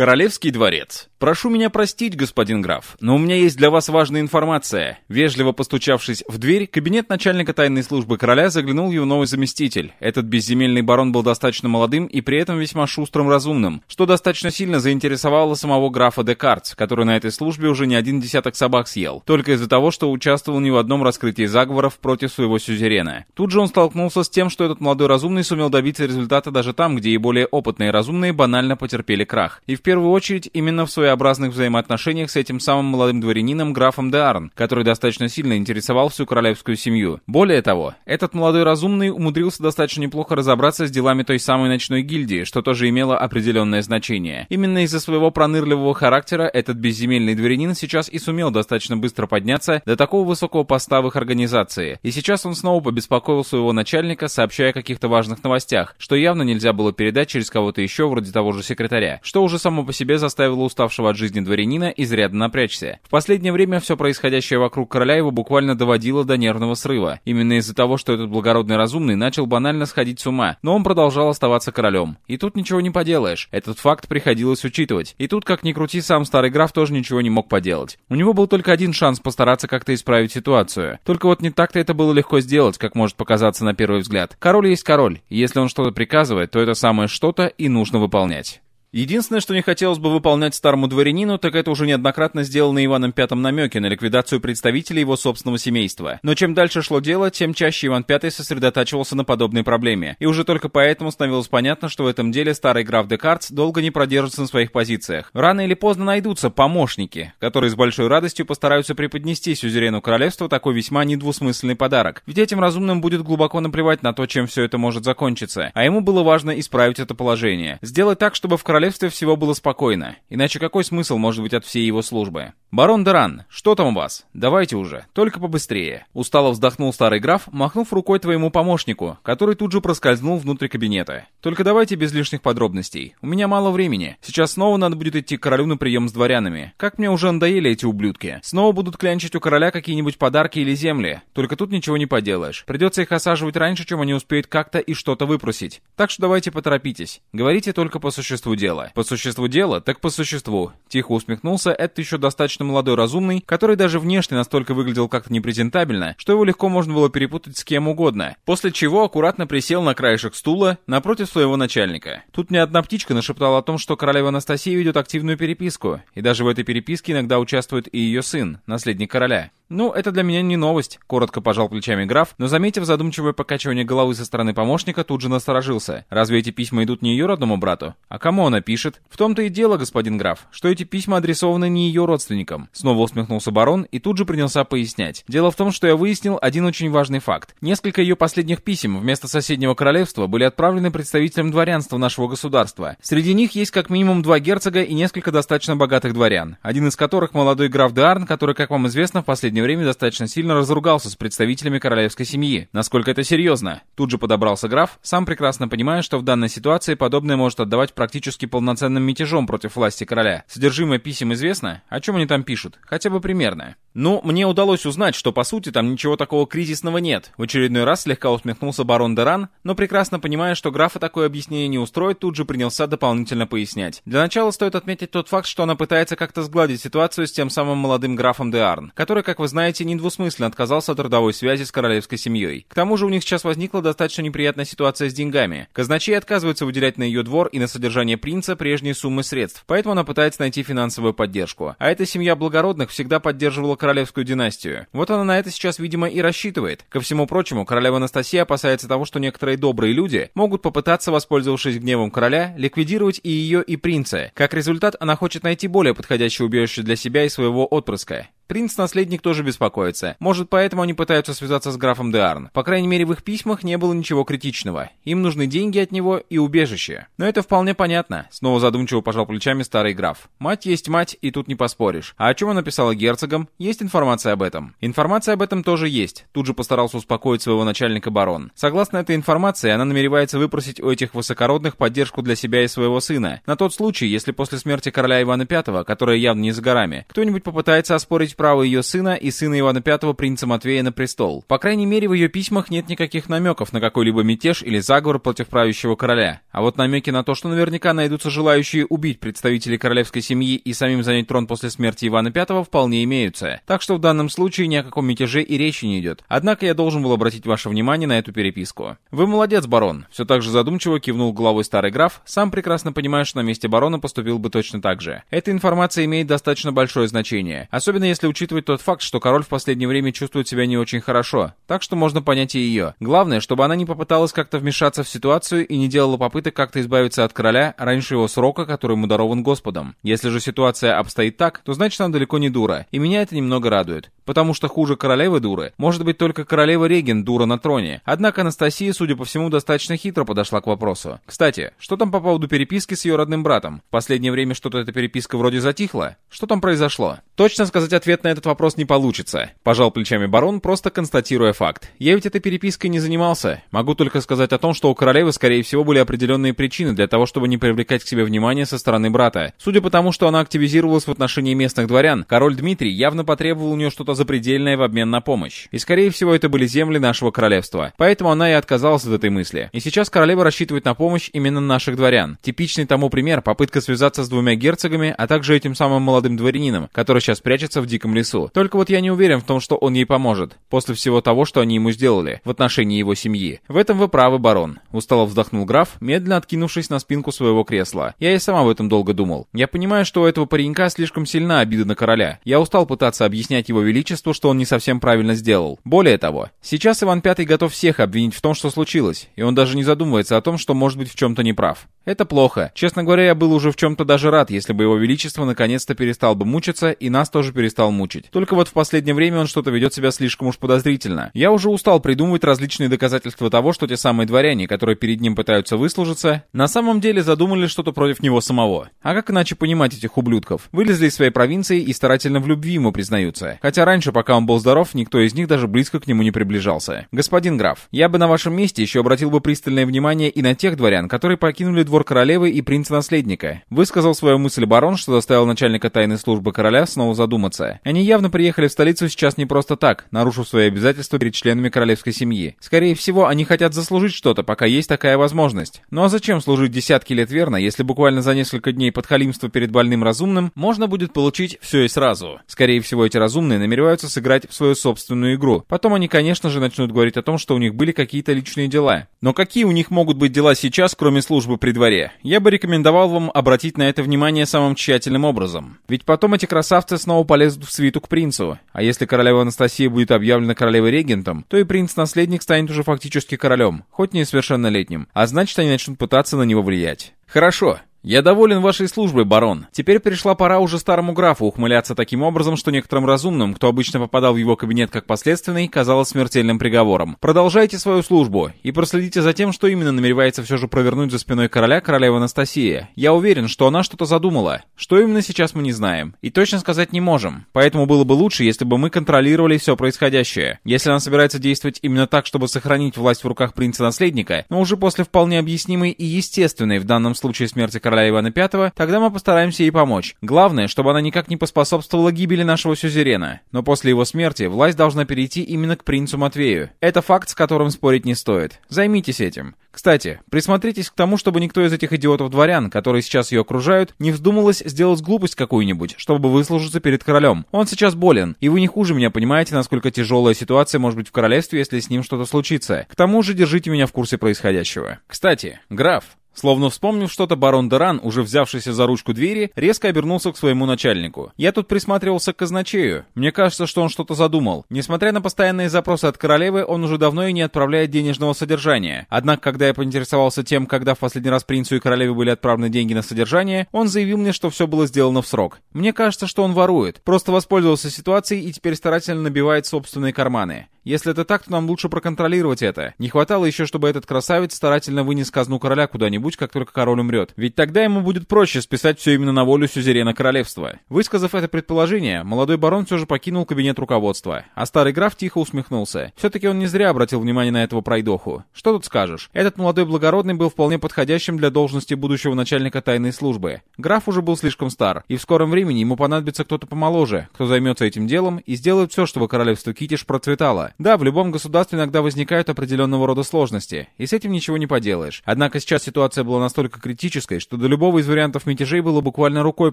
Королевский дворец. «Прошу меня простить, господин граф, но у меня есть для вас важная информация». Вежливо постучавшись в дверь, кабинет начальника тайной службы короля заглянул его новый заместитель. Этот безземельный барон был достаточно молодым и при этом весьма шустрым разумным, что достаточно сильно заинтересовало самого графа Декартс, который на этой службе уже не один десяток собак съел, только из-за того, что участвовал не в одном раскрытии заговоров против своего сюзерена. Тут же он столкнулся с тем, что этот молодой разумный сумел добиться результата даже там, где и более опытные разумные банально потерпели крах. И в первую очередь именно в своеобразных взаимоотношениях с этим самым молодым дворянином графом де Арн, который достаточно сильно интересовал всю королевскую семью. Более того, этот молодой разумный умудрился достаточно неплохо разобраться с делами той самой ночной гильдии, что тоже имело определенное значение. Именно из-за своего пронырливого характера этот безземельный дворянин сейчас и сумел достаточно быстро подняться до такого высокого поста в их организации. И сейчас он снова побеспокоил своего начальника, сообщая о каких-то важных новостях, что явно нельзя было передать через кого-то еще, вроде того же секретаря, что уже само по себе заставило уставшего от жизни дворянина изрядно напрячься. В последнее время все происходящее вокруг короля его буквально доводило до нервного срыва. Именно из-за того, что этот благородный разумный начал банально сходить с ума, но он продолжал оставаться королем. И тут ничего не поделаешь. Этот факт приходилось учитывать. И тут, как ни крути, сам старый граф тоже ничего не мог поделать. У него был только один шанс постараться как-то исправить ситуацию. Только вот не так-то это было легко сделать, как может показаться на первый взгляд. Король есть король, и если он что-то приказывает, то это самое что-то и нужно выполнять. Единственное, что не хотелось бы выполнять старому дворянину, так это уже неоднократно сделано Иваном Пятым намеки на ликвидацию представителей его собственного семейства. Но чем дальше шло дело, тем чаще Иван Пятый сосредотачивался на подобной проблеме. И уже только поэтому становилось понятно, что в этом деле старый граф Декартс долго не продержится на своих позициях. Рано или поздно найдутся помощники, которые с большой радостью постараются преподнести сюзерену королевства такой весьма недвусмысленный подарок. Ведь этим разумным будет глубоко наплевать на то, чем все это может закончиться. А ему было важно исправить это положение. Сделать так, чтобы в королевстве королевстве всего было спокойно. Иначе какой смысл может быть от всей его службы? «Барон Деран, что там у вас? Давайте уже, только побыстрее». Устало вздохнул старый граф, махнув рукой твоему помощнику, который тут же проскользнул внутрь кабинета. «Только давайте без лишних подробностей. У меня мало времени. Сейчас снова надо будет идти к королю на прием с дворянами. Как мне уже надоели эти ублюдки. Снова будут клянчить у короля какие-нибудь подарки или земли. Только тут ничего не поделаешь. Придется их осаживать раньше, чем они успеют как-то и что-то выпросить. Так что давайте поторопитесь. Говорите только по существу дела». «По существу дела? Так по существу». Тихо усмехнулся, это еще достаточно молодой разумный, который даже внешне настолько выглядел как-то непрезентабельно, что его легко можно было перепутать с кем угодно, после чего аккуратно присел на краешек стула напротив своего начальника. Тут мне одна птичка нашептала о том, что королева Анастасия ведет активную переписку, и даже в этой переписке иногда участвует и ее сын, наследник короля. «Ну, это для меня не новость», — коротко пожал плечами граф, но, заметив задумчивое покачивание головы со стороны помощника, тут же насторожился. «Разве эти письма идут не ее родному брату? А кому она пишет?» «В том-то и дело, господин граф, что эти письма адресованы не ее родственникам». Снова усмехнулся барон и тут же принялся пояснять. «Дело в том, что я выяснил один очень важный факт. Несколько ее последних писем вместо соседнего королевства были отправлены представителям дворянства нашего государства. Среди них есть как минимум два герцога и несколько достаточно богатых дворян, один из которых молодой граф Деарн, который, как вам известно, в последнее последнее время достаточно сильно разругался с представителями королевской семьи. Насколько это серьезно? Тут же подобрался граф, сам прекрасно понимая, что в данной ситуации подобное может отдавать практически полноценным мятежом против власти короля. Содержимое писем известно? О чем они там пишут? Хотя бы примерно. Ну, мне удалось узнать, что по сути там ничего такого кризисного нет. В очередной раз слегка усмехнулся барон Деран, но прекрасно понимая, что графа такое объяснение не устроит, тут же принялся дополнительно пояснять. Для начала стоит отметить тот факт, что она пытается как-то сгладить ситуацию с тем самым молодым графом Деарн, который, как вы знаете, недвусмысленно отказался от родовой связи с королевской семьей. К тому же у них сейчас возникла достаточно неприятная ситуация с деньгами. Казначей отказывается выделять на ее двор и на содержание принца прежние суммы средств, поэтому она пытается найти финансовую поддержку. А эта семья благородных всегда поддерживала королевскую династию. Вот она на это сейчас, видимо, и рассчитывает. Ко всему прочему, королева Анастасия опасается того, что некоторые добрые люди могут попытаться, воспользовавшись гневом короля, ликвидировать и ее, и принца. Как результат, она хочет найти более подходящее убежище для себя и своего отпрыска. Принц-наследник тоже беспокоится. Может, поэтому они пытаются связаться с графом Деарн. По крайней мере, в их письмах не было ничего критичного. Им нужны деньги от него и убежище. Но это вполне понятно. Снова задумчиво пожал плечами старый граф. Мать есть мать, и тут не поспоришь. А о чем она писала герцогам? Есть информация об этом. Информация об этом тоже есть. Тут же постарался успокоить своего начальника барон. Согласно этой информации, она намеревается выпросить у этих высокородных поддержку для себя и своего сына. На тот случай, если после смерти короля Ивана V, которая явно не за горами, кто-нибудь попытается оспорить право ее сына и сына Ивана V принца Матвея на престол. По крайней мере, в ее письмах нет никаких намеков на какой-либо мятеж или заговор против правящего короля. А вот намеки на то, что наверняка найдутся желающие убить представителей королевской семьи и самим занять трон после смерти Ивана V, вполне имеются. Так что в данном случае ни о каком мятеже и речи не идет. Однако я должен был обратить ваше внимание на эту переписку. Вы молодец, барон. Все так же задумчиво кивнул головой старый граф, сам прекрасно понимая, что на месте барона поступил бы точно так же. Эта информация имеет достаточно большое значение, особенно если учитывать тот факт, что король в последнее время чувствует себя не очень хорошо, так что можно понять и ее. Главное, чтобы она не попыталась как-то вмешаться в ситуацию и не делала попыток как-то избавиться от короля раньше его срока, который ему дарован Господом. Если же ситуация обстоит так, то значит она далеко не дура, и меня это немного радует. Потому что хуже королевы дуры может быть только королева Реген дура на троне. Однако Анастасия, судя по всему, достаточно хитро подошла к вопросу. Кстати, что там по поводу переписки с ее родным братом? В последнее время что-то эта переписка вроде затихла. Что там произошло? Точно сказать ответ на этот вопрос не получится. Пожал плечами барон, просто констатируя факт. Я ведь этой перепиской не занимался. Могу только сказать о том, что у королевы, скорее всего, были определенные причины для того, чтобы не привлекать к себе внимание со стороны брата. Судя по тому, что она активизировалась в отношении местных дворян, король Дмитрий явно потребовал у нее что-то запредельное в обмен на помощь. И скорее всего это были земли нашего королевства. Поэтому она и отказалась от этой мысли. И сейчас королева рассчитывает на помощь именно наших дворян. Типичный тому пример попытка связаться с двумя герцогами, а также этим самым молодым дворянином, который сейчас прячется в диком лесу. Только вот я не уверен в том, что он ей поможет, после всего того, что они ему сделали, в отношении его семьи. В этом вы правы, барон. Устало вздохнул граф, медленно откинувшись на спинку своего кресла. Я и сам об этом долго думал. Я понимаю, что у этого паренька слишком сильна обида на короля. Я устал пытаться объяснять его величеству, что он не совсем правильно сделал. Более того, сейчас Иван Пятый готов всех обвинить в том, что случилось, и он даже не задумывается о том, что может быть в чем-то неправ. Это плохо. Честно говоря, я был уже в чем-то даже рад, если бы его величество наконец-то перестал бы мучиться и нас тоже перестал мучить. Только вот в последнее время он что-то ведет себя слишком уж подозрительно. Я уже устал придумывать различные доказательства того, что те самые дворяне, которые перед ним пытаются выслужиться, на самом деле задумали что-то против него самого. А как иначе понимать этих ублюдков? Вылезли из своей провинции и старательно в любви ему признаются. Хотя раньше, пока он был здоров, никто из них даже близко к нему не приближался. Господин граф, я бы на вашем месте еще обратил бы пристальное внимание и на тех дворян, которые покинули двор королевы и принца-наследника. Высказал свою мысль барон, что заставил начальника тайной службы короля снова задуматься. Они явно приехали в столицу сейчас не просто так, нарушив свои обязательства перед членами королевской семьи. Скорее всего, они хотят заслужить что-то, пока есть такая возможность. Ну а зачем служить десятки лет верно, если буквально за несколько дней подхалимства перед больным разумным можно будет получить все и сразу? Скорее всего, эти разумные намереваются сыграть в свою собственную игру. Потом они, конечно же, начнут говорить о том, что у них были какие-то личные дела. Но какие у них могут быть дела сейчас, кроме службы при дворе? Я бы рекомендовал вам обратить на это внимание самым тщательным образом. Ведь потом эти красавцы снова полезут в свиту к принцу. А если королева Анастасия будет объявлена королевой-регентом, то и принц-наследник станет уже фактически королем, хоть не совершеннолетним. А значит, они начнут пытаться на него влиять. Хорошо, «Я доволен вашей службой, барон. Теперь пришла пора уже старому графу ухмыляться таким образом, что некоторым разумным, кто обычно попадал в его кабинет как последственный, казалось смертельным приговором. Продолжайте свою службу и проследите за тем, что именно намеревается все же провернуть за спиной короля королева Анастасия. Я уверен, что она что-то задумала. Что именно сейчас мы не знаем. И точно сказать не можем. Поэтому было бы лучше, если бы мы контролировали все происходящее. Если она собирается действовать именно так, чтобы сохранить власть в руках принца-наследника, но уже после вполне объяснимой и естественной в данном случае смерти короля, короля Ивана V, тогда мы постараемся ей помочь. Главное, чтобы она никак не поспособствовала гибели нашего сюзерена. Но после его смерти власть должна перейти именно к принцу Матвею. Это факт, с которым спорить не стоит. Займитесь этим. Кстати, присмотритесь к тому, чтобы никто из этих идиотов-дворян, которые сейчас ее окружают, не вздумалось сделать глупость какую-нибудь, чтобы выслужиться перед королем. Он сейчас болен, и вы не хуже меня понимаете, насколько тяжелая ситуация может быть в королевстве, если с ним что-то случится. К тому же держите меня в курсе происходящего. Кстати, граф, Словно вспомнив что-то, барон Деран, уже взявшийся за ручку двери, резко обернулся к своему начальнику. «Я тут присматривался к казначею. Мне кажется, что он что-то задумал. Несмотря на постоянные запросы от королевы, он уже давно и не отправляет денежного содержания. Однако, когда я поинтересовался тем, когда в последний раз принцу и королеве были отправлены деньги на содержание, он заявил мне, что все было сделано в срок. Мне кажется, что он ворует. Просто воспользовался ситуацией и теперь старательно набивает собственные карманы. Если это так, то нам лучше проконтролировать это. Не хватало еще, чтобы этот красавец старательно вынес казну короля куда-нибудь, как только король умрет. Ведь тогда ему будет проще списать все именно на волю сюзерена королевства. Высказав это предположение, молодой барон все же покинул кабинет руководства, а старый граф тихо усмехнулся. Все-таки он не зря обратил внимание на этого пройдоху. Что тут скажешь? Этот молодой благородный был вполне подходящим для должности будущего начальника тайной службы. Граф уже был слишком стар, и в скором времени ему понадобится кто-то помоложе, кто займется этим делом и сделает все, чтобы королевство Китиш процветало. Да, в любом государстве иногда возникают определенного рода сложности, и с этим ничего не поделаешь. Однако сейчас ситуация была настолько критической, что до любого из вариантов мятежей было буквально рукой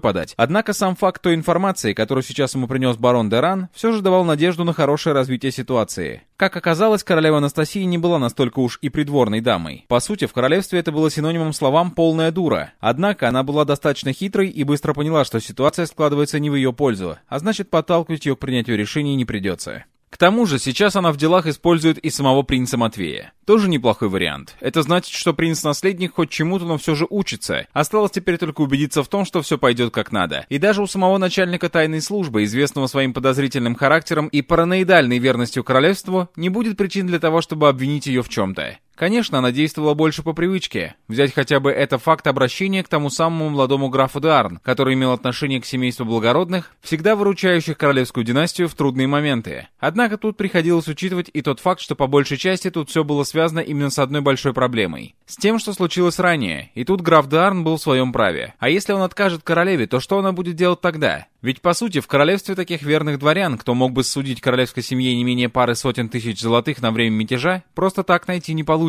подать. Однако сам факт той информации, которую сейчас ему принес барон Деран, все же давал надежду на хорошее развитие ситуации. Как оказалось, королева Анастасия не была настолько уж и придворной дамой. По сути, в королевстве это было синонимом словам «полная дура». Однако она была достаточно хитрой и быстро поняла, что ситуация складывается не в ее пользу, а значит подталкивать ее к принятию решений не придется. К тому же, сейчас она в делах использует и самого принца Матвея. Тоже неплохой вариант. Это значит, что принц-наследник хоть чему-то, но все же учится. Осталось теперь только убедиться в том, что все пойдет как надо. И даже у самого начальника тайной службы, известного своим подозрительным характером и параноидальной верностью королевству, не будет причин для того, чтобы обвинить ее в чем-то. Конечно, она действовала больше по привычке. Взять хотя бы это факт обращения к тому самому молодому графу Дуарн, который имел отношение к семейству благородных, всегда выручающих королевскую династию в трудные моменты. Однако тут приходилось учитывать и тот факт, что по большей части тут все было связано именно с одной большой проблемой. С тем, что случилось ранее. И тут граф Дуарн был в своем праве. А если он откажет королеве, то что она будет делать тогда? Ведь, по сути, в королевстве таких верных дворян, кто мог бы судить королевской семье не менее пары сотен тысяч золотых на время мятежа, просто так найти не получится.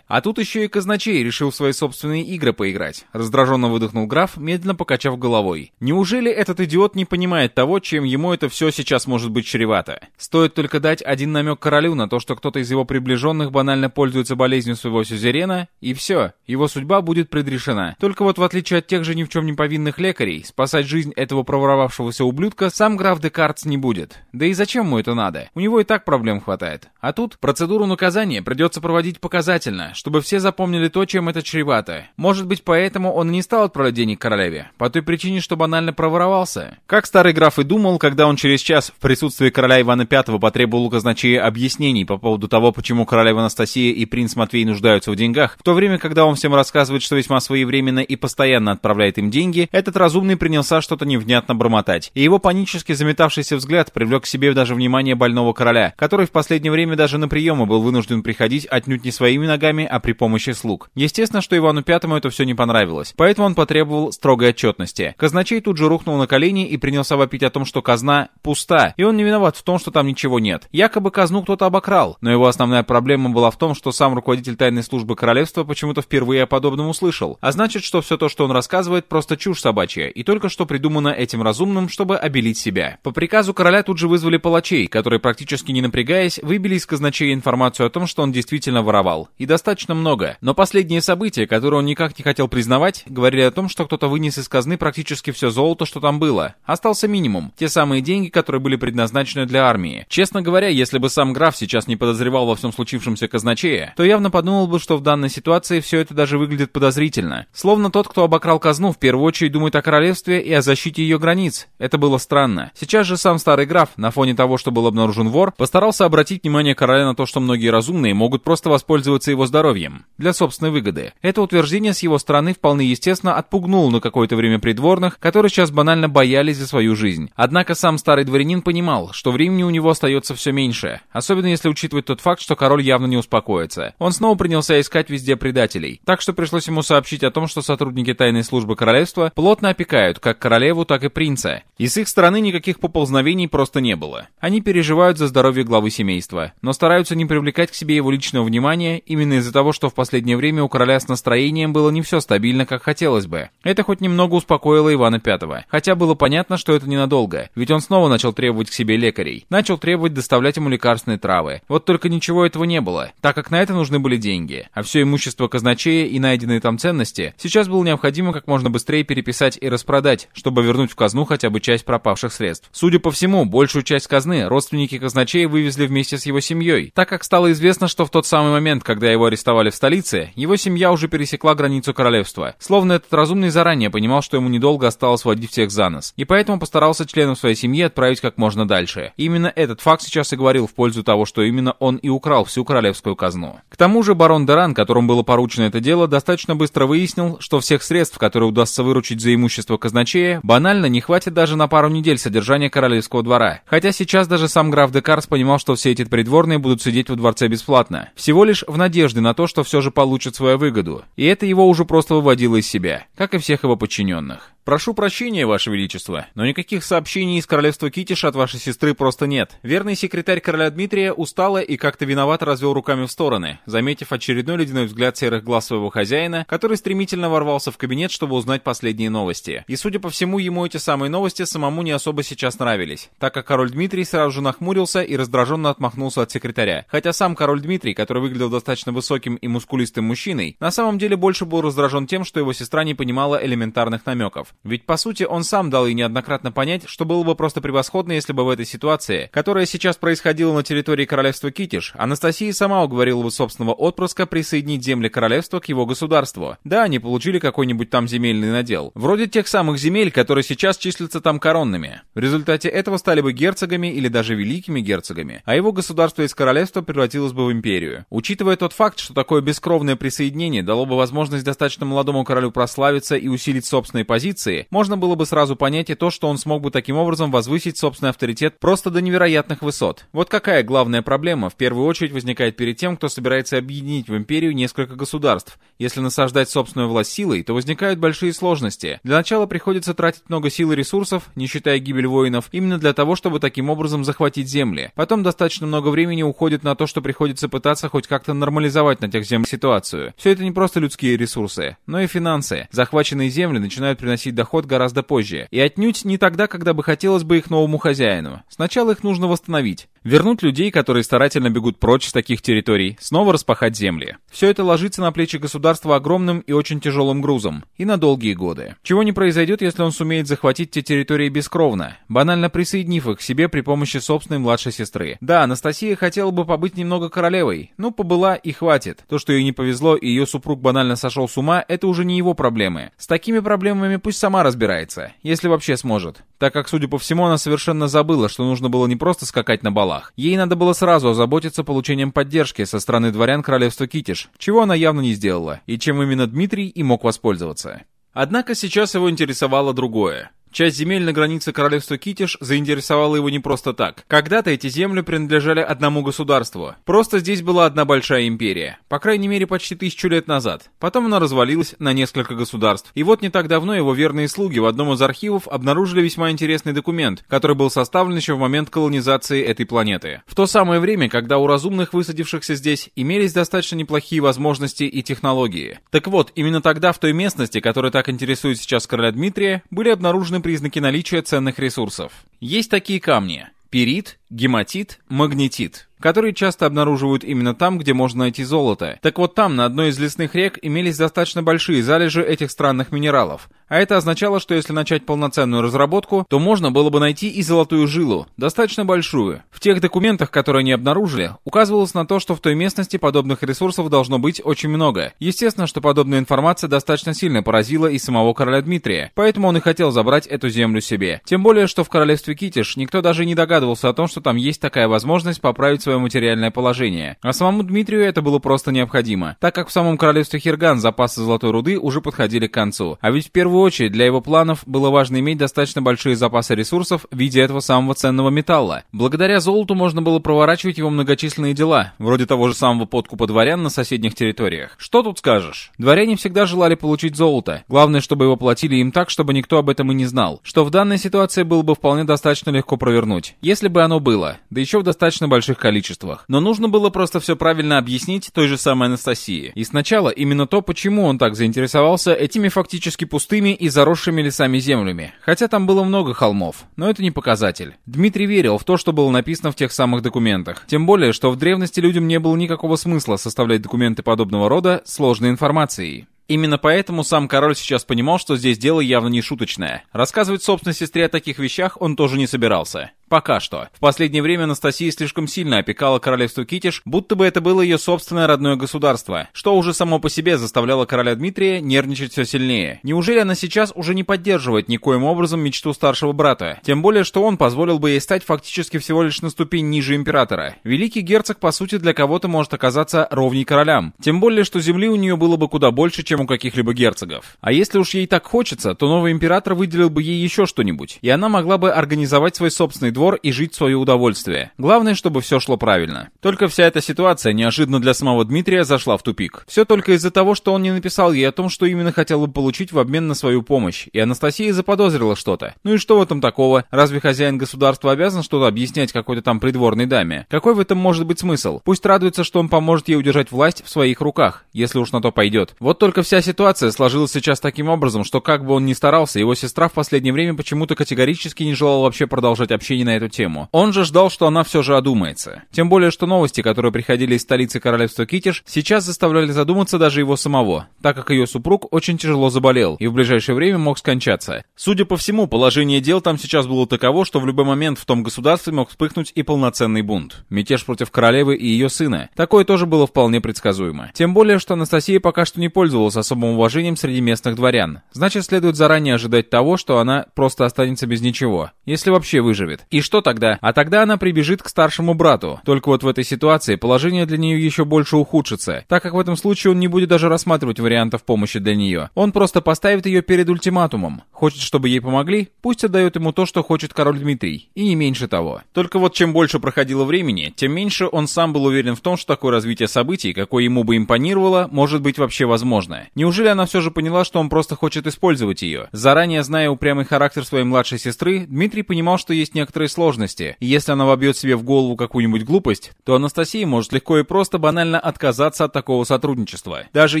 А тут еще и казначей решил в свои собственные игры поиграть. Раздраженно выдохнул граф, медленно покачав головой. Неужели этот идиот не понимает того, чем ему это все сейчас может быть чревато? Стоит только дать один намек королю на то, что кто-то из его приближенных банально пользуется болезнью своего сюзерена, и все, его судьба будет предрешена. Только вот в отличие от тех же ни в чем не повинных лекарей, спасать жизнь этого проворовавшего взорвавшегося ублюдка сам граф Декартс не будет. Да и зачем ему это надо? У него и так проблем хватает. А тут процедуру наказания придется проводить показательно, чтобы все запомнили то, чем это чревато. Может быть, поэтому он не стал отправлять денег королеве, по той причине, что банально проворовался. Как старый граф и думал, когда он через час в присутствии короля Ивана V потребовал казначея объяснений по поводу того, почему королева Анастасия и принц Матвей нуждаются в деньгах, в то время, когда он всем рассказывает, что весьма своевременно и постоянно отправляет им деньги, этот разумный принялся что-то невнятно бормотать и его панически заметавшийся взгляд привлек к себе даже внимание больного короля, который в последнее время даже на приемы был вынужден приходить отнюдь не своими ногами, а при помощи слуг. Естественно, что Ивану Пятому это все не понравилось, поэтому он потребовал строгой отчетности. Казначей тут же рухнул на колени и принялся вопить о том, что казна пуста, и он не виноват в том, что там ничего нет. Якобы казну кто-то обокрал, но его основная проблема была в том, что сам руководитель тайной службы королевства почему-то впервые о подобном услышал. А значит, что все то, что он рассказывает, просто чушь собачья, и только что придумано этим разумным чтобы обелить себя. По приказу короля тут же вызвали палачей, которые, практически не напрягаясь, выбили из казначея информацию о том, что он действительно воровал. И достаточно много. Но последние события, которые он никак не хотел признавать, говорили о том, что кто-то вынес из казны практически все золото, что там было. Остался минимум. Те самые деньги, которые были предназначены для армии. Честно говоря, если бы сам граф сейчас не подозревал во всем случившемся казначея, то явно подумал бы, что в данной ситуации все это даже выглядит подозрительно. Словно тот, кто обокрал казну, в первую очередь думает о королевстве и о защите ее границ, это было странно. Сейчас же сам старый граф, на фоне того, что был обнаружен вор, постарался обратить внимание короля на то, что многие разумные могут просто воспользоваться его здоровьем. Для собственной выгоды. Это утверждение с его стороны вполне естественно отпугнуло на какое-то время придворных, которые сейчас банально боялись за свою жизнь. Однако сам старый дворянин понимал, что времени у него остается все меньше. Особенно если учитывать тот факт, что король явно не успокоится. Он снова принялся искать везде предателей. Так что пришлось ему сообщить о том, что сотрудники тайной службы королевства плотно опекают как королеву, так и принца, и с их стороны никаких поползновений просто не было. Они переживают за здоровье главы семейства, но стараются не привлекать к себе его личного внимания именно из-за того, что в последнее время у короля с настроением было не все стабильно, как хотелось бы. Это хоть немного успокоило Ивана Пятого. Хотя было понятно, что это ненадолго, ведь он снова начал требовать к себе лекарей. Начал требовать доставлять ему лекарственные травы. Вот только ничего этого не было, так как на это нужны были деньги. А все имущество казначея и найденные там ценности сейчас было необходимо как можно быстрее переписать и распродать, чтобы вернуть в казну хотя бы часть пропавших средств. Судя по всему, большую часть казны родственники казначея вывезли вместе с его семьей, так как стало известно, что в тот самый момент, когда его арестовали в столице, его семья уже пересекла границу королевства. Словно этот разумный заранее понимал, что ему недолго осталось водить всех за нос, и поэтому постарался членов своей семьи отправить как можно дальше. И именно этот факт сейчас и говорил в пользу того, что именно он и украл всю королевскую казну. К тому же барон Деран, которому было поручено это дело, достаточно быстро выяснил, что всех средств, которые удастся выручить за имущество казначея, банально не хватит даже на пару недель содержания королевского двора. Хотя сейчас даже сам граф Декарс понимал, что все эти придворные будут сидеть во дворце бесплатно. Всего лишь в надежде на то, что все же получат свою выгоду. И это его уже просто выводило из себя, как и всех его подчиненных. «Прошу прощения, Ваше Величество, но никаких сообщений из королевства Китиш от вашей сестры просто нет. Верный секретарь короля Дмитрия устало и как-то виновато развел руками в стороны, заметив очередной ледяной взгляд серых глаз своего хозяина, который стремительно ворвался в кабинет, чтобы узнать последние новости. И, судя по всему, ему эти самые новости самому не особо сейчас нравились, так как король Дмитрий сразу же нахмурился и раздраженно отмахнулся от секретаря. Хотя сам король Дмитрий, который выглядел достаточно высоким и мускулистым мужчиной, на самом деле больше был раздражен тем, что его сестра не понимала элементарных намеков. Ведь, по сути, он сам дал ей неоднократно понять, что было бы просто превосходно, если бы в этой ситуации, которая сейчас происходила на территории королевства Китиш, Анастасия сама уговорила бы собственного отпрыска присоединить земли королевства к его государству. Да, они получили какой-нибудь там земельный надел. Вроде тех самых земель, которые сейчас числятся там коронными. В результате этого стали бы герцогами или даже великими герцогами, а его государство из королевства превратилось бы в империю. Учитывая тот факт, что такое бескровное присоединение дало бы возможность достаточно молодому королю прославиться и усилить собственные позиции, можно было бы сразу понять и то, что он смог бы таким образом возвысить собственный авторитет просто до невероятных высот. Вот какая главная проблема в первую очередь возникает перед тем, кто собирается объединить в империю несколько государств. Если насаждать собственную власть силой, то возникают большие сложности. Для начала приходится тратить много сил и ресурсов, не считая гибель воинов, именно для того, чтобы таким образом захватить земли. Потом достаточно много времени уходит на то, что приходится пытаться хоть как-то нормализовать на тех землях ситуацию. Все это не просто людские ресурсы, но и финансы. Захваченные земли начинают приносить доход гораздо позже. И отнюдь не тогда, когда бы хотелось бы их новому хозяину. Сначала их нужно восстановить. Вернуть людей, которые старательно бегут прочь с таких территорий, снова распахать земли. Все это ложится на плечи государства огромным и очень тяжелым грузом. И на долгие годы. Чего не произойдет, если он сумеет захватить те территории бескровно, банально присоединив их к себе при помощи собственной младшей сестры. Да, Анастасия хотела бы побыть немного королевой, но побыла и хватит. То, что ей не повезло и ее супруг банально сошел с ума, это уже не его проблемы. С такими проблемами пусть сама разбирается, если вообще сможет. Так как, судя по всему, она совершенно забыла, что нужно было не просто скакать на балах. Ей надо было сразу озаботиться получением поддержки со стороны дворян королевства Китиш, чего она явно не сделала, и чем именно Дмитрий и мог воспользоваться. Однако сейчас его интересовало другое. Часть земель на границе королевства Китиш заинтересовала его не просто так. Когда-то эти земли принадлежали одному государству. Просто здесь была одна большая империя. По крайней мере, почти тысячу лет назад. Потом она развалилась на несколько государств. И вот не так давно его верные слуги в одном из архивов обнаружили весьма интересный документ, который был составлен еще в момент колонизации этой планеты. В то самое время, когда у разумных, высадившихся здесь, имелись достаточно неплохие возможности и технологии. Так вот, именно тогда в той местности, которая так интересует сейчас короля Дмитрия, были обнаружены признаки наличия ценных ресурсов. Есть такие камни. Пирит, гематит, магнетит которые часто обнаруживают именно там, где можно найти золото. Так вот там, на одной из лесных рек, имелись достаточно большие залежи этих странных минералов. А это означало, что если начать полноценную разработку, то можно было бы найти и золотую жилу, достаточно большую. В тех документах, которые они обнаружили, указывалось на то, что в той местности подобных ресурсов должно быть очень много. Естественно, что подобная информация достаточно сильно поразила и самого короля Дмитрия, поэтому он и хотел забрать эту землю себе. Тем более, что в королевстве Китиш никто даже не догадывался о том, что там есть такая возможность поправить свое материальное положение. А самому Дмитрию это было просто необходимо, так как в самом королевстве Хирган запасы золотой руды уже подходили к концу. А ведь в первую очередь для его планов было важно иметь достаточно большие запасы ресурсов в виде этого самого ценного металла. Благодаря золоту можно было проворачивать его многочисленные дела, вроде того же самого подкупа дворян на соседних территориях. Что тут скажешь? Дворяне всегда желали получить золото. Главное, чтобы его платили им так, чтобы никто об этом и не знал. Что в данной ситуации было бы вполне достаточно легко провернуть. Если бы оно было, да еще в достаточно больших количествах количествах. Но нужно было просто все правильно объяснить той же самой Анастасии. И сначала именно то, почему он так заинтересовался этими фактически пустыми и заросшими лесами землями. Хотя там было много холмов, но это не показатель. Дмитрий верил в то, что было написано в тех самых документах. Тем более, что в древности людям не было никакого смысла составлять документы подобного рода сложной информацией. Именно поэтому сам король сейчас понимал, что здесь дело явно не шуточное. Рассказывать собственной сестре о таких вещах он тоже не собирался. Пока что. В последнее время Анастасия слишком сильно опекала королевство Китиш, будто бы это было ее собственное родное государство, что уже само по себе заставляло короля Дмитрия нервничать все сильнее. Неужели она сейчас уже не поддерживает никоим образом мечту старшего брата? Тем более, что он позволил бы ей стать фактически всего лишь на ступень ниже императора. Великий герцог, по сути, для кого-то может оказаться ровней королям. Тем более, что земли у нее было бы куда больше, чем у каких-либо герцогов. А если уж ей так хочется, то новый император выделил бы ей еще что-нибудь, и она могла бы организовать свой собственный двор и жить свое удовольствие. Главное, чтобы все шло правильно. Только вся эта ситуация неожиданно для самого Дмитрия зашла в тупик. Все только из-за того, что он не написал ей о том, что именно хотел бы получить в обмен на свою помощь, и Анастасия заподозрила что-то. Ну и что в этом такого? Разве хозяин государства обязан что-то объяснять какой-то там придворной даме? Какой в этом может быть смысл? Пусть радуется, что он поможет ей удержать власть в своих руках, если уж на то пойдет. Вот только вся ситуация сложилась сейчас таким образом, что как бы он ни старался, его сестра в последнее время почему-то категорически не желала вообще продолжать общение на эту тему. Он же ждал, что она все же одумается. Тем более, что новости, которые приходили из столицы королевства Китиш, сейчас заставляли задуматься даже его самого, так как ее супруг очень тяжело заболел и в ближайшее время мог скончаться. Судя по всему, положение дел там сейчас было таково, что в любой момент в том государстве мог вспыхнуть и полноценный бунт. Мятеж против королевы и ее сына. Такое тоже было вполне предсказуемо. Тем более, что Анастасия пока что не пользовалась особым уважением среди местных дворян. Значит, следует заранее ожидать того, что она просто останется без ничего, если вообще выживет. Что тогда? тогда? А тогда она прибежит к старшему брату. Только вот в этой ситуации положение для нее еще больше ухудшится, так как в этом случае он не будет даже рассматривать вариантов помощи для нее. Он просто поставит ее перед ультиматумом. Хочет, чтобы ей помогли? Пусть отдает ему то, что хочет король Дмитрий. И не меньше того. Только вот чем больше проходило времени, тем меньше он сам был уверен в том, что такое развитие событий, какое ему бы импонировало, может быть вообще возможно. Неужели она все же поняла, что он просто хочет использовать ее? Заранее зная упрямый характер своей младшей сестры, Дмитрий понимал, что есть некоторые сложности сложности, если она вобьет себе в голову какую-нибудь глупость, то Анастасия может легко и просто банально отказаться от такого сотрудничества, даже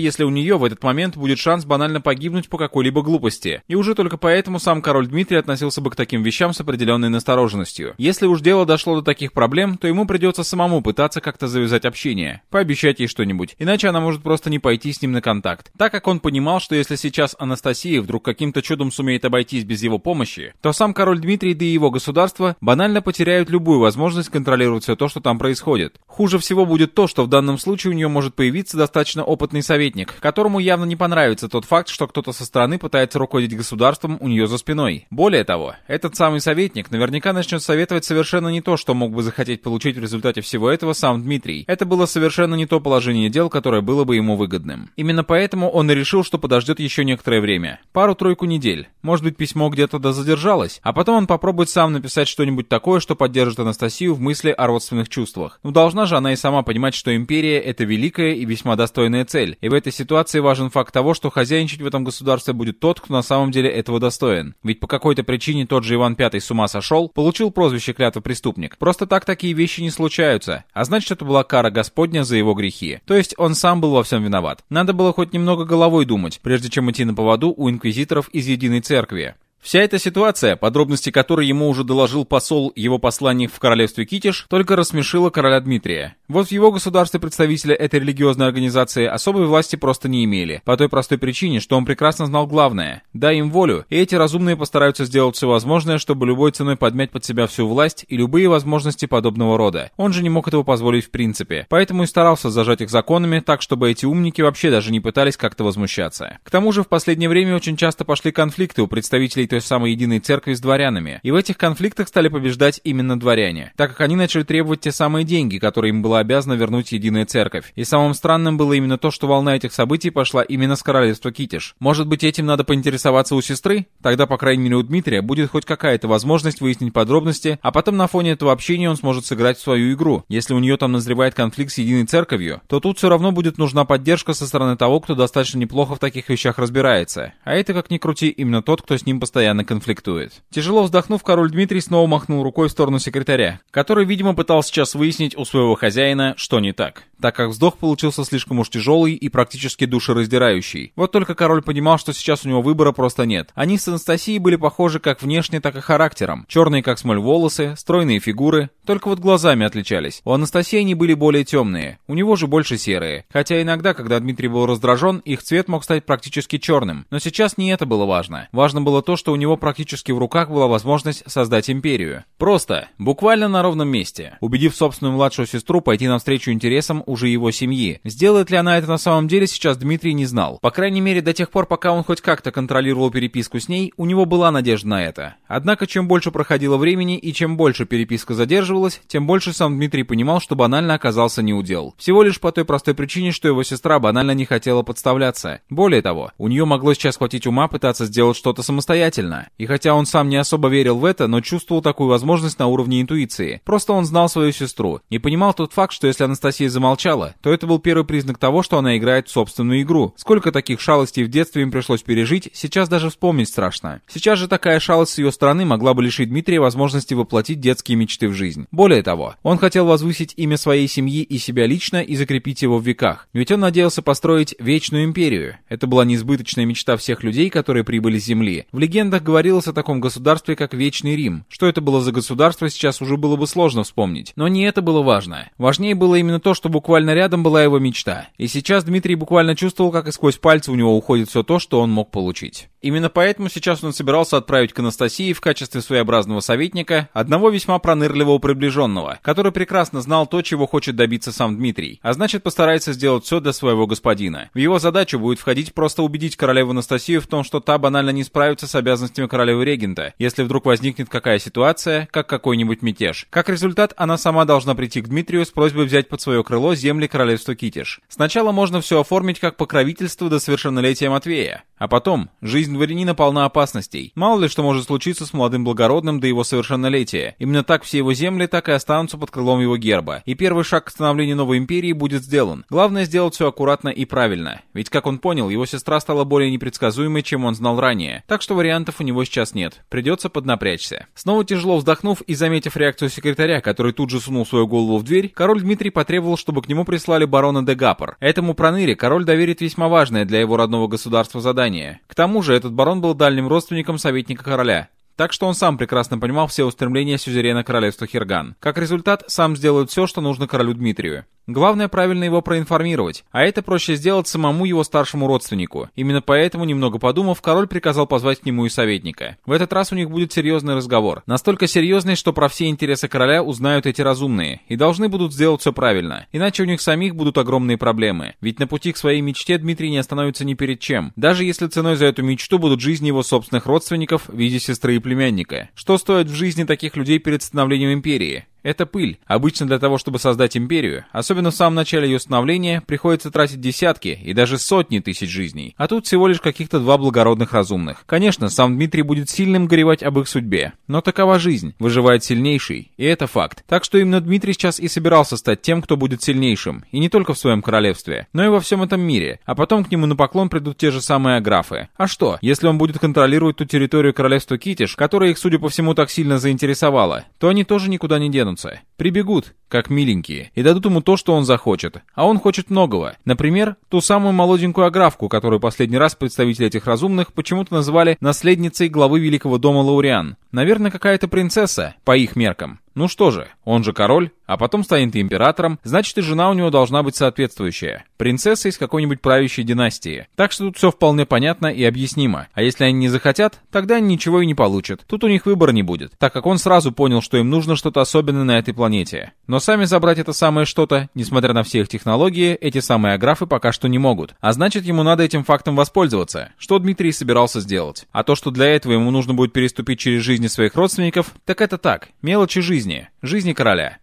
если у нее в этот момент будет шанс банально погибнуть по какой-либо глупости. И уже только поэтому сам король Дмитрий относился бы к таким вещам с определенной настороженностью. Если уж дело дошло до таких проблем, то ему придется самому пытаться как-то завязать общение, пообещать ей что-нибудь, иначе она может просто не пойти с ним на контакт. Так как он понимал, что если сейчас Анастасия вдруг каким-то чудом сумеет обойтись без его помощи, то сам король Дмитрий да и его государство банально потеряют любую возможность контролировать все то, что там происходит. Хуже всего будет то, что в данном случае у нее может появиться достаточно опытный советник, которому явно не понравится тот факт, что кто-то со стороны пытается руководить государством у нее за спиной. Более того, этот самый советник наверняка начнет советовать совершенно не то, что мог бы захотеть получить в результате всего этого сам Дмитрий. Это было совершенно не то положение дел, которое было бы ему выгодным. Именно поэтому он и решил, что подождет еще некоторое время. Пару-тройку недель. Может быть, письмо где-то да задержалось, а потом он попробует сам написать что-нибудь такое, что поддержит Анастасию в мысли о родственных чувствах. Но должна же она и сама понимать, что империя — это великая и весьма достойная цель. И в этой ситуации важен факт того, что хозяйничать в этом государстве будет тот, кто на самом деле этого достоин. Ведь по какой-то причине тот же Иван Пятый с ума сошел, получил прозвище клятва преступник. Просто так такие вещи не случаются. А значит, это была кара Господня за его грехи. То есть он сам был во всем виноват. Надо было хоть немного головой думать, прежде чем идти на поводу у инквизиторов из Единой Церкви. Вся эта ситуация, подробности которой ему уже доложил посол его посланник в королевстве Китиш, только рассмешила короля Дмитрия. Вот в его государстве представители этой религиозной организации особой власти просто не имели, по той простой причине, что он прекрасно знал главное. Дай им волю, и эти разумные постараются сделать все возможное, чтобы любой ценой подмять под себя всю власть и любые возможности подобного рода. Он же не мог этого позволить в принципе, поэтому и старался зажать их законами так, чтобы эти умники вообще даже не пытались как-то возмущаться. К тому же в последнее время очень часто пошли конфликты у представителей той самой единой церкви с дворянами, и в этих конфликтах стали побеждать именно дворяне, так как они начали требовать те самые деньги, которые им была обязана вернуть единая церковь. И самым странным было именно то, что волна этих событий пошла именно с королевства Китиш. Может быть, этим надо поинтересоваться у сестры? Тогда, по крайней мере, у Дмитрия будет хоть какая-то возможность выяснить подробности, а потом на фоне этого общения он сможет сыграть в свою игру. Если у нее там назревает конфликт с единой церковью, то тут все равно будет нужна поддержка со стороны того, кто достаточно неплохо в таких вещах разбирается. А это, как ни крути, именно тот, кто с ним постоянно конфликтует. Тяжело вздохнув, король Дмитрий снова махнул рукой в сторону секретаря, который, видимо, пытался сейчас выяснить у своего хозяина, что не так так как вздох получился слишком уж тяжелый и практически душераздирающий. Вот только король понимал, что сейчас у него выбора просто нет. Они с Анастасией были похожи как внешне, так и характером. Черные как смоль волосы, стройные фигуры, Только вот глазами отличались. У Анастасии они были более темные, у него же больше серые. Хотя иногда, когда Дмитрий был раздражен, их цвет мог стать практически черным. Но сейчас не это было важно. Важно было то, что у него практически в руках была возможность создать империю. Просто, буквально на ровном месте. Убедив собственную младшую сестру пойти навстречу интересам уже его семьи. Сделает ли она это на самом деле, сейчас Дмитрий не знал. По крайней мере, до тех пор, пока он хоть как-то контролировал переписку с ней, у него была надежда на это. Однако, чем больше проходило времени и чем больше переписка задерживалась, тем больше сам Дмитрий понимал, что банально оказался неудел. Всего лишь по той простой причине, что его сестра банально не хотела подставляться. Более того, у нее могло сейчас хватить ума пытаться сделать что-то самостоятельно. И хотя он сам не особо верил в это, но чувствовал такую возможность на уровне интуиции. Просто он знал свою сестру и понимал тот факт, что если Анастасия замолчала, то это был первый признак того, что она играет в собственную игру. Сколько таких шалостей в детстве им пришлось пережить, сейчас даже вспомнить страшно. Сейчас же такая шалость с ее стороны могла бы лишить Дмитрия возможности воплотить детские мечты в жизнь. Более того, он хотел возвысить имя своей семьи и себя лично и закрепить его в веках. Ведь он надеялся построить вечную империю. Это была неизбыточная мечта всех людей, которые прибыли с Земли. В легендах говорилось о таком государстве, как Вечный Рим. Что это было за государство, сейчас уже было бы сложно вспомнить. Но не это было важно. Важнее было именно то, что буквально рядом была его мечта. И сейчас Дмитрий буквально чувствовал, как и сквозь пальцы у него уходит все то, что он мог получить. Именно поэтому сейчас он собирался отправить к Анастасии в качестве своеобразного советника одного весьма пронырливого приближенного, который прекрасно знал то, чего хочет добиться сам Дмитрий, а значит постарается сделать все для своего господина. В его задачу будет входить просто убедить королеву Анастасию в том, что та банально не справится с обязанностями королевы-регента, если вдруг возникнет какая ситуация, как какой-нибудь мятеж. Как результат, она сама должна прийти к Дмитрию с просьбой взять под свое крыло земли королевства Китиш. Сначала можно все оформить как покровительство до совершеннолетия Матвея, а потом, жизнь дворянина полна опасностей. Мало ли что может случиться с молодым благородным до его совершеннолетия. Именно так все его земли так и останутся под крылом его герба. И первый шаг к становлению новой империи будет сделан. Главное сделать все аккуратно и правильно. Ведь, как он понял, его сестра стала более непредсказуемой, чем он знал ранее. Так что вариантов у него сейчас нет. Придется поднапрячься. Снова тяжело вздохнув и заметив реакцию секретаря, который тут же сунул свою голову в дверь, король Дмитрий потребовал, чтобы к нему прислали барона де Гапор. Этому проныре король доверит весьма важное для его родного государства задание. К тому же этот барон был дальним родственником советника короля. Так что он сам прекрасно понимал все устремления сюзерена королевства Хирган. Как результат, сам сделает все, что нужно королю Дмитрию. Главное правильно его проинформировать, а это проще сделать самому его старшему родственнику. Именно поэтому, немного подумав, король приказал позвать к нему и советника. В этот раз у них будет серьезный разговор. Настолько серьезный, что про все интересы короля узнают эти разумные, и должны будут сделать все правильно. Иначе у них самих будут огромные проблемы. Ведь на пути к своей мечте Дмитрий не остановится ни перед чем. Даже если ценой за эту мечту будут жизни его собственных родственников в виде сестры и племянника. Что стоит в жизни таких людей перед становлением империи? Это пыль. Обычно для того, чтобы создать империю, особенно в самом начале ее становления, приходится тратить десятки и даже сотни тысяч жизней. А тут всего лишь каких-то два благородных разумных. Конечно, сам Дмитрий будет сильным горевать об их судьбе. Но такова жизнь. Выживает сильнейший. И это факт. Так что именно Дмитрий сейчас и собирался стать тем, кто будет сильнейшим. И не только в своем королевстве, но и во всем этом мире. А потом к нему на поклон придут те же самые аграфы. А что, если он будет контролировать ту территорию королевства Китиш, которая их, судя по всему, так сильно заинтересовала, то они тоже никуда не денутся. Прибегут, как миленькие, и дадут ему то, что он захочет. А он хочет многого. Например, ту самую молоденькую аграфку, которую последний раз представители этих разумных почему-то называли наследницей главы Великого дома Лауриан. Наверное, какая-то принцесса, по их меркам. Ну что же, он же король, а потом станет императором, значит и жена у него должна быть соответствующая. Принцесса из какой-нибудь правящей династии. Так что тут все вполне понятно и объяснимо. А если они не захотят, тогда они ничего и не получат. Тут у них выбора не будет, так как он сразу понял, что им нужно что-то особенное на этой планете. Но сами забрать это самое что-то, несмотря на все их технологии, эти самые аграфы пока что не могут. А значит ему надо этим фактом воспользоваться, что Дмитрий собирался сделать. А то, что для этого ему нужно будет переступить через жизни своих родственников, так это так, мелочи жизни жизни, жизни короля.